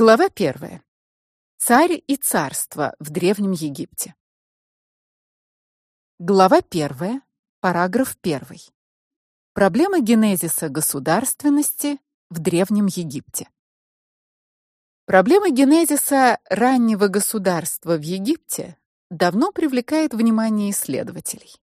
Глава 1. Царь и царство в древнем Египте. Глава 1, параграф 1. Проблема генезиса государственности в древнем Египте. Проблема генезиса раннего государства в Египте давно привлекает внимание исследователей.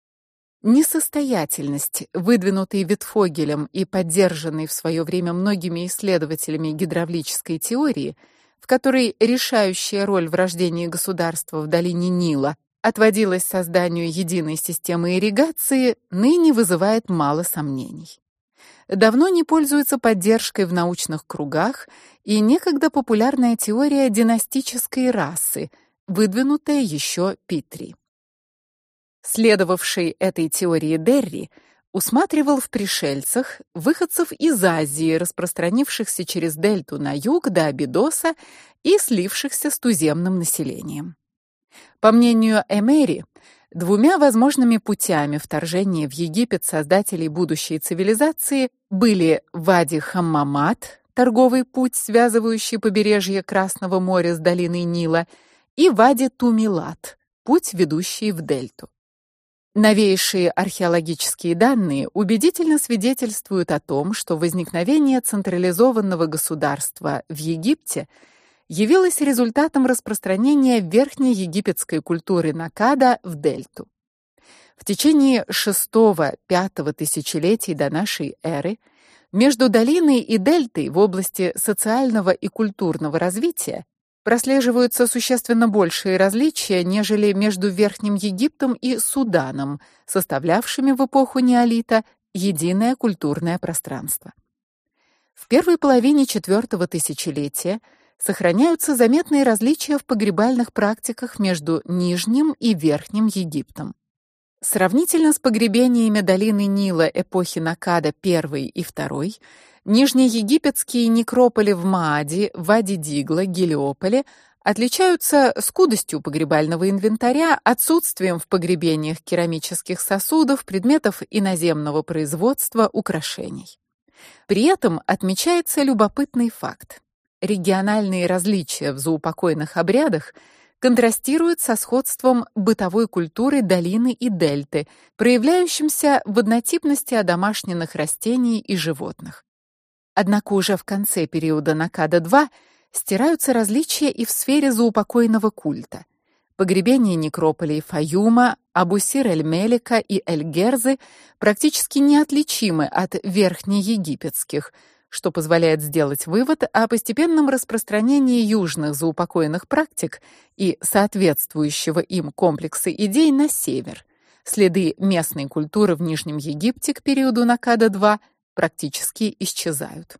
Несостоятельность, выдвинутой Витфогелем и поддержанной в свое время многими исследователями гидравлической теории, в которой решающая роль в рождении государства в долине Нила отводилась созданию единой системы ирригации, ныне вызывает мало сомнений. Давно не пользуется поддержкой в научных кругах и некогда популярная теория династической расы, выдвинутая еще Питри следовавший этой теории Дерри, усматривал в пришельцах выходцев из Азии, распространившихся через дельту на юг до Абидоса и слившихся с туземным населением. По мнению Эмери, двумя возможными путями вторжения в Египет создателей будущей цивилизации были Вади-Хаммамат, торговый путь, связывающий побережье Красного моря с долиной Нила, и Вади-Тумилат, путь, ведущий в дельту. Новейшие археологические данные убедительно свидетельствуют о том, что возникновение централизованного государства в Египте явилось результатом распространения верхнеегипетской культуры Накада в дельту. В течение VI-V тысячелетий до нашей эры между долиной и дельтой в области социального и культурного развития прослеживаются существенно большие различия, нежели между Верхним Египтом и Суданом, составлявшими в эпоху неолита единое культурное пространство. В первой половине четвертого тысячелетия сохраняются заметные различия в погребальных практиках между Нижним и Верхним Египтом. Сравнительно с погребениями долины Нила эпохи Накада I и II, Нижнеегипетские некрополи в Маади, Вади-Дигла, Гелиополе отличаются скудостью погребального инвентаря, отсутствием в погребениях керамических сосудов, предметов иноземного производства, украшений. При этом отмечается любопытный факт. Региональные различия в заупокойных обрядах контрастируют со сходством бытовой культуры долины и дельты, проявляющимся в однотипности одомашненных растений и животных. Однако уже в конце периода Накада-2 стираются различия и в сфере заупокойного культа. Погребения некрополей Фаюма, Абусир-эль-Мелика и Эль-Герзы практически неотличимы от верхнеегипетских, что позволяет сделать вывод о постепенном распространении южных заупокойных практик и соответствующего им комплекса идей на север. Следы местной культуры в Нижнем Египте к периоду Накада-2 практически исчезают.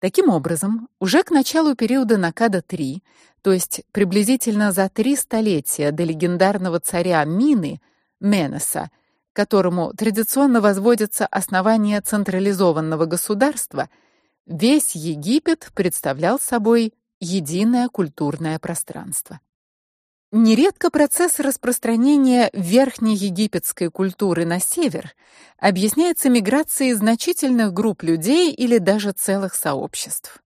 Таким образом, уже к началу периода Накада-3, то есть приблизительно за три столетия до легендарного царя Мины Менеса, которому традиционно возводится основание централизованного государства, весь Египет представлял собой единое культурное пространство. Нередко процесс распространения верхнеегипетской культуры на север объясняется миграцией значительных групп людей или даже целых сообществ.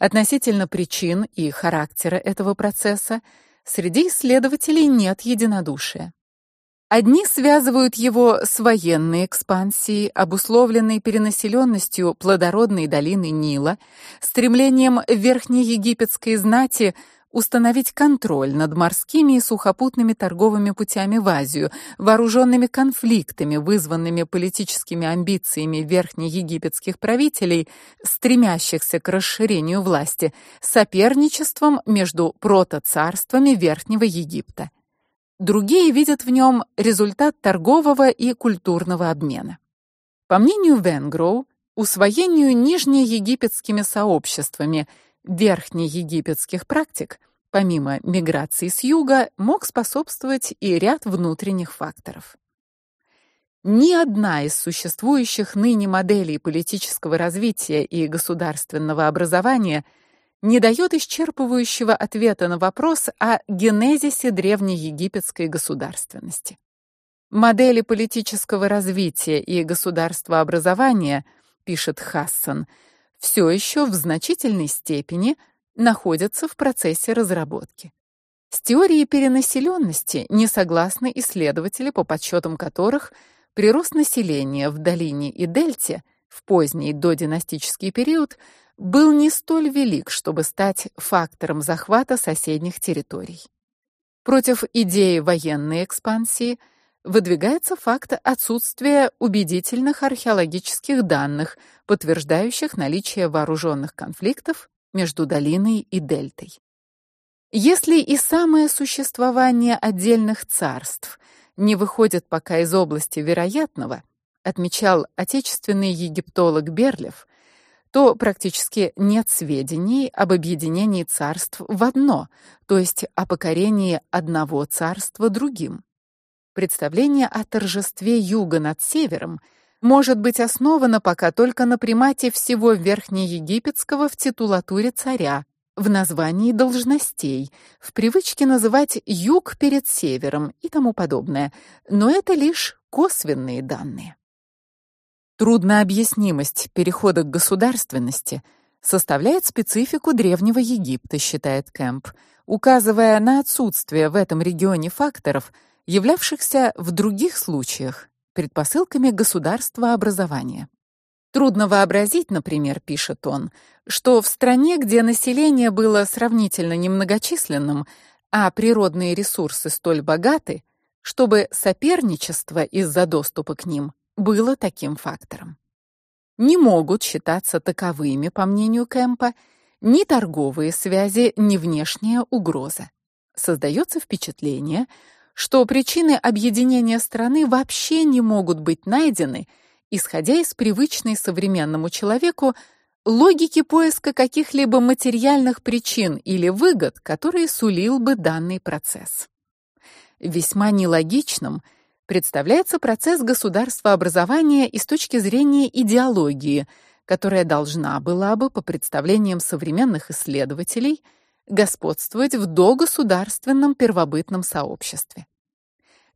Относительно причин и характера этого процесса среди исследователей нет единодушия. Одни связывают его с военной экспансией, обусловленной перенаселенностью плодородной долины Нила, стремлением верхнеегипетской знати установить контроль над морскими и сухопутными торговыми путями в Азию, вооруженными конфликтами, вызванными политическими амбициями верхнеегипетских правителей, стремящихся к расширению власти, соперничеством между протоцарствами Верхнего Египта. Другие видят в нем результат торгового и культурного обмена. По мнению Венгроу, усвоению нижнеегипетскими сообществами – верхнеегипетских практик, помимо миграции с юга, мог способствовать и ряд внутренних факторов. Ни одна из существующих ныне моделей политического развития и государственного образования не дает исчерпывающего ответа на вопрос о генезисе древнеегипетской государственности. Модели политического развития и государствообразования, пишет Хассан, все еще в значительной степени находятся в процессе разработки. С теорией перенаселенности не согласны исследователи, по подсчетам которых прирост населения в долине и дельте в поздний додинастический период был не столь велик, чтобы стать фактором захвата соседних территорий. Против идеи военной экспансии выдвигается факт отсутствия убедительных археологических данных, подтверждающих наличие вооруженных конфликтов между долиной и дельтой. Если и самое существование отдельных царств не выходит пока из области вероятного, отмечал отечественный египтолог Берлев, то практически нет сведений об объединении царств в одно, то есть о покорении одного царства другим. Представление о торжестве юга над севером может быть основано пока только на примате всего верхнеегипетского в титулатуре царя, в названии должностей, в привычке называть юг перед севером и тому подобное, но это лишь косвенные данные. Труднообъяснимость перехода к государственности составляет специфику древнего Египта, считает Кэмп, указывая на отсутствие в этом регионе факторов, являвшихся в других случаях предпосылками государства образования. Трудно вообразить, например, пишет он, что в стране, где население было сравнительно немногочисленным, а природные ресурсы столь богаты, чтобы соперничество из-за доступа к ним было таким фактором. Не могут считаться таковыми, по мнению Кэмпа, ни торговые связи, ни внешняя угроза. Создается впечатление, что причины объединения страны вообще не могут быть найдены исходя из привычной современному человеку логики поиска каких-либо материальных причин или выгод, которые сулил бы данный процесс. Весьма нелогичным представляется процесс государствообразования и с точки зрения идеологии, которая должна была бы, по представлениям современных исследователей, господствовать в догосударственном первобытном сообществе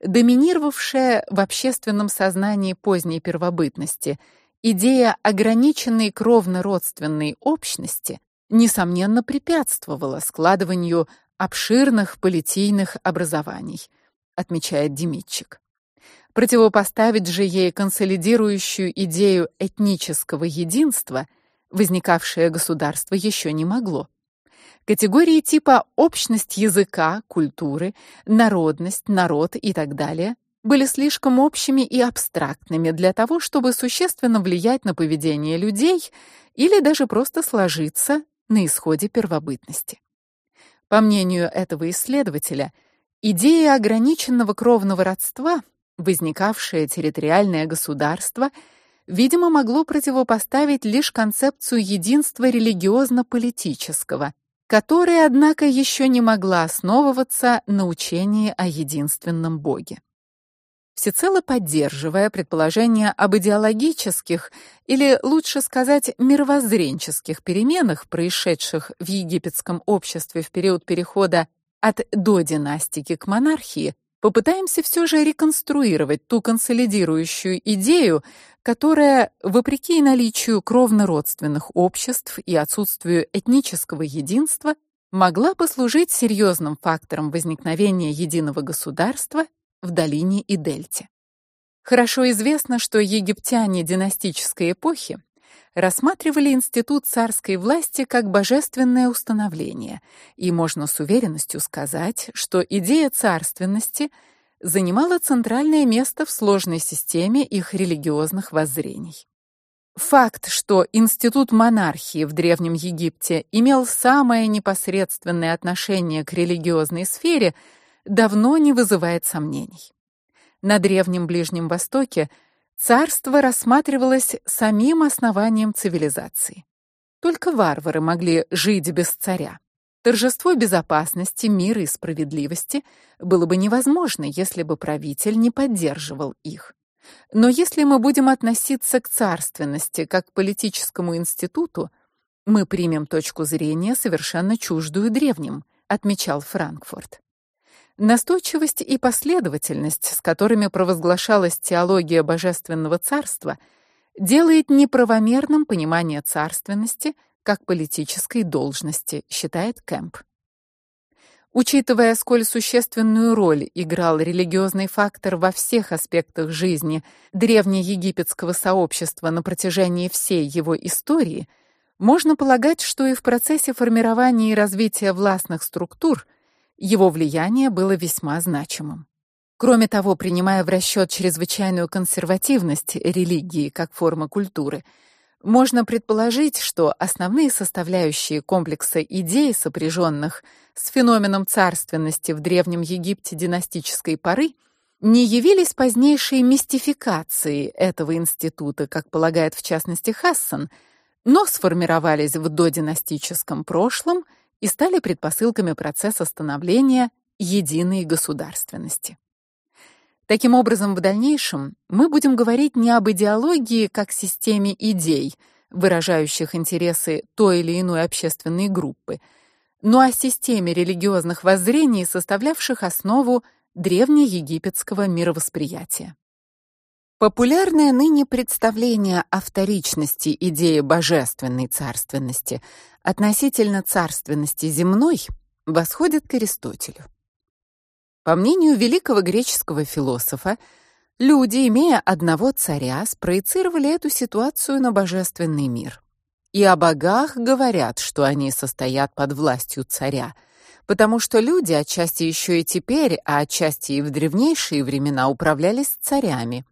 доминировавшая в общественном сознании поздней первобытности идея ограниченной кровно-родственной общности несомненно препятствовала складыванию обширных политийных образований, отмечает Демитчик. Противопоставить же ей консолидирующую идею этнического единства возникавшее государство еще не могло. Категории типа общность языка, культуры, народность, народ и так далее были слишком общими и абстрактными для того, чтобы существенно влиять на поведение людей или даже просто сложиться на исходе первобытности. По мнению этого исследователя, идея ограниченного кровного родства, возникавшее территориальное государство, видимо, могло противопоставить лишь концепцию единства религиозно-политического, которая, однако, еще не могла основываться на учении о единственном Боге. Всецело поддерживая предположение об идеологических или лучше сказать мировоззренческих переменах, происшедших в египетском обществе в период перехода от додинастики к монархии, попытаемся все же реконструировать ту консолидирующую идею, которая, вопреки наличию кровно-родственных обществ и отсутствию этнического единства, могла послужить серьезным фактором возникновения единого государства в долине и дельте. Хорошо известно, что египтяне династической эпохи рассматривали институт царской власти как божественное установление, и можно с уверенностью сказать, что идея царственности занимала центральное место в сложной системе их религиозных воззрений. Факт, что институт монархии в древнем Египте имел самое непосредственное отношение к религиозной сфере, давно не вызывает сомнений. На древнем Ближнем Востоке царство рассматривалось самим основанием цивилизации. Только варвары могли жить без царя. Торжество безопасности, мира и справедливости было бы невозможно, если бы правитель не поддерживал их. Но если мы будем относиться к царственности как к политическому институту, мы примем точку зрения совершенно чуждую древним, отмечал Франкфурт. Настойчивость и последовательность, с которыми провозглашалась теология божественного царства, делает неправомерным понимание царственности как политической должности, считает Кэмп. Учитывая, сколь существенную роль играл религиозный фактор во всех аспектах жизни древнеегипетского сообщества на протяжении всей его истории, можно полагать, что и в процессе формирования и развития властных структур его влияние было весьма значимым. Кроме того, принимая в расчет чрезвычайную консервативность религии как формы культуры, можно предположить, что основные составляющие комплекса идей, сопряженных с феноменом царственности в древнем Египте династической поры, не явились позднейшей мистификацией этого института, как полагает в частности Хассан, но сформировались в додинастическом прошлом и стали предпосылками процесса становления единой государственности. Таким образом, в дальнейшем мы будем говорить не об идеологии как системе идей, выражающих интересы той или иной общественной группы, но о системе религиозных воззрений, составлявших основу древнеегипетского мировосприятия. Популярное ныне представление о вторичности идеи божественной царственности относительно царственности земной восходит к Аристотелю. По мнению великого греческого философа, люди, имея одного царя, спроецировали эту ситуацию на божественный мир. И о богах говорят, что они состоят под властью царя, потому что люди отчасти еще и теперь, а отчасти и в древнейшие времена управлялись царями.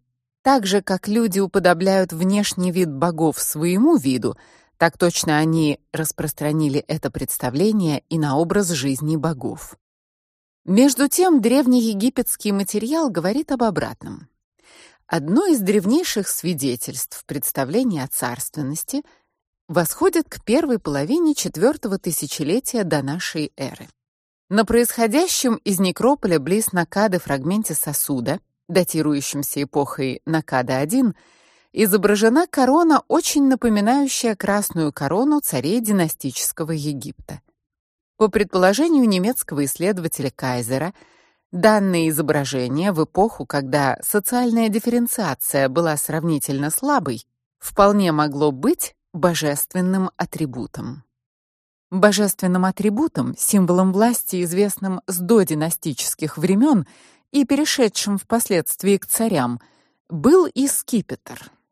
Так же, как люди уподобляют внешний вид богов своему виду, так точно они распространили это представление и на образ жизни богов. Между тем, древнеегипетский материал говорит об обратном. Одно из древнейших свидетельств представления о царственности восходит к первой половине четвертого тысячелетия до нашей эры. На происходящем из некрополя близ Накады фрагменте сосуда, датирующемся эпохой Накада-I, изображена корона, очень напоминающая красную корону царей династического Египта. По предположению немецкого исследователя Кайзера, данное изображение в эпоху, когда социальная дифференциация была сравнительно слабой, вполне могло быть божественным атрибутом. Божественным атрибутом, символом власти, известным с додинастических времен и перешедшим впоследствии к царям, был и скипетр —